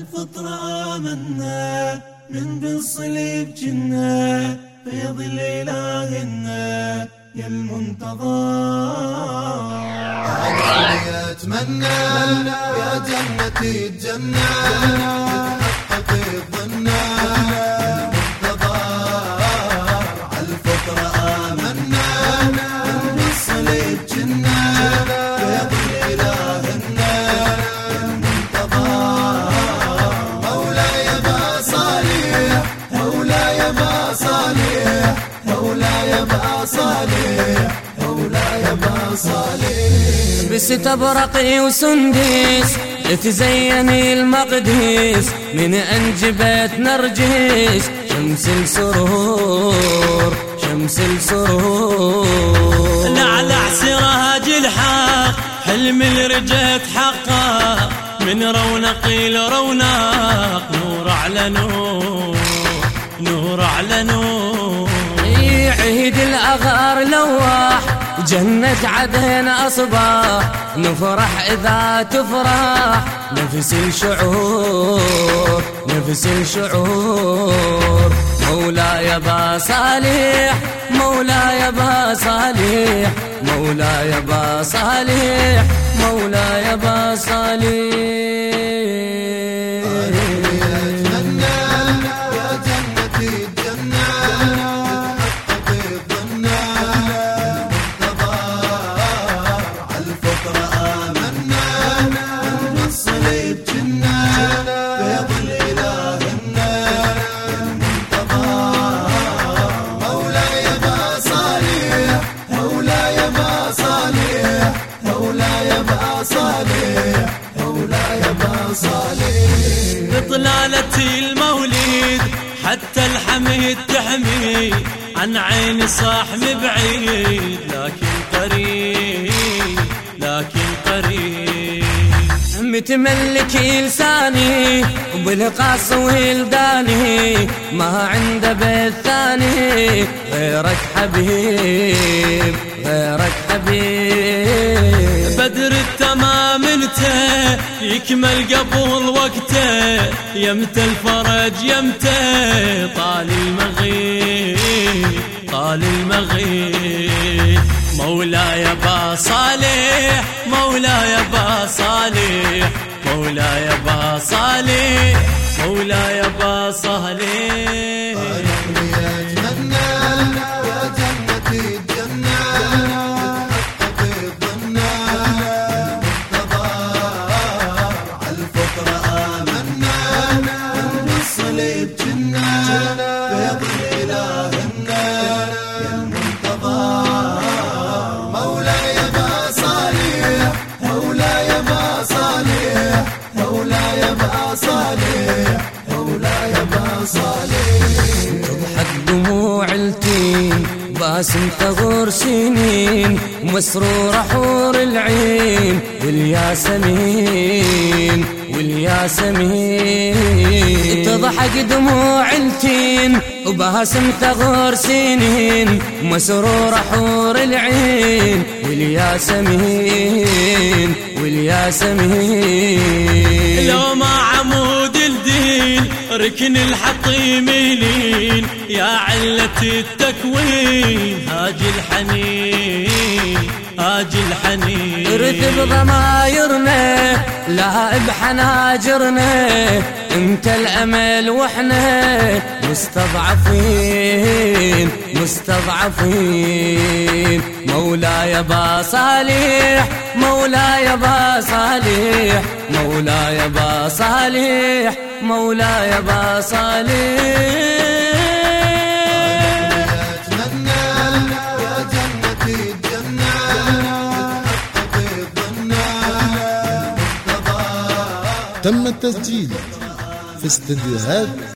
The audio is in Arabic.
الفطرة آمنا من بالصليب جنة في ظل إلهنا يا المنتظر. أتمنى يا جنتي الجنة. صالح مولاي با صالح. بستبرقي وسندس تزين المقدس. من أنجبت نرجس شمس السرور شمس السرور. لعلع سراج الحق حلم الرجت حقه من رونق لرونق نور على نور نور على نور. عيد الأغار لواح جنة عدن أصبح نفرح إذا تفرح نفس الشعور نفس الشعور. مولاي با صالح مولاي با صالح مولاي با صالح مولاي با صالح. صالح. بطلالة المولد حتى الحميد تحمي عن عين صاحب بعيد. لكن قريب لكن قريب. متملك لساني وبالقاص ولداني ما عنده بيت ثاني. غيرك حبيب غيرك حبيب. يكمل قبل وقته يمتى الفرج يمتى طال المغيب طال المغيب. مولاي با صالح مولاي با صالح مولاي با صالح مولاي با صالح. باسم تغور سنين مسرور حور العين والياسمين والياسمين. تضحك دموع التين وباسم ثغور سنين مسرور حور العين والياسمين والياسمين. لو ما ركن الحطيم يلين يا علة التكوين هاج الحنين هاج الحنين. ارث بضمايرنا لا بحناجرنا. انت الامل وإحنا مستضعفين مستضعفين. مولاي با صالح مولاي با صالح مولاي با صالح مولاي با صالح. تم التسجيل. في استديوهات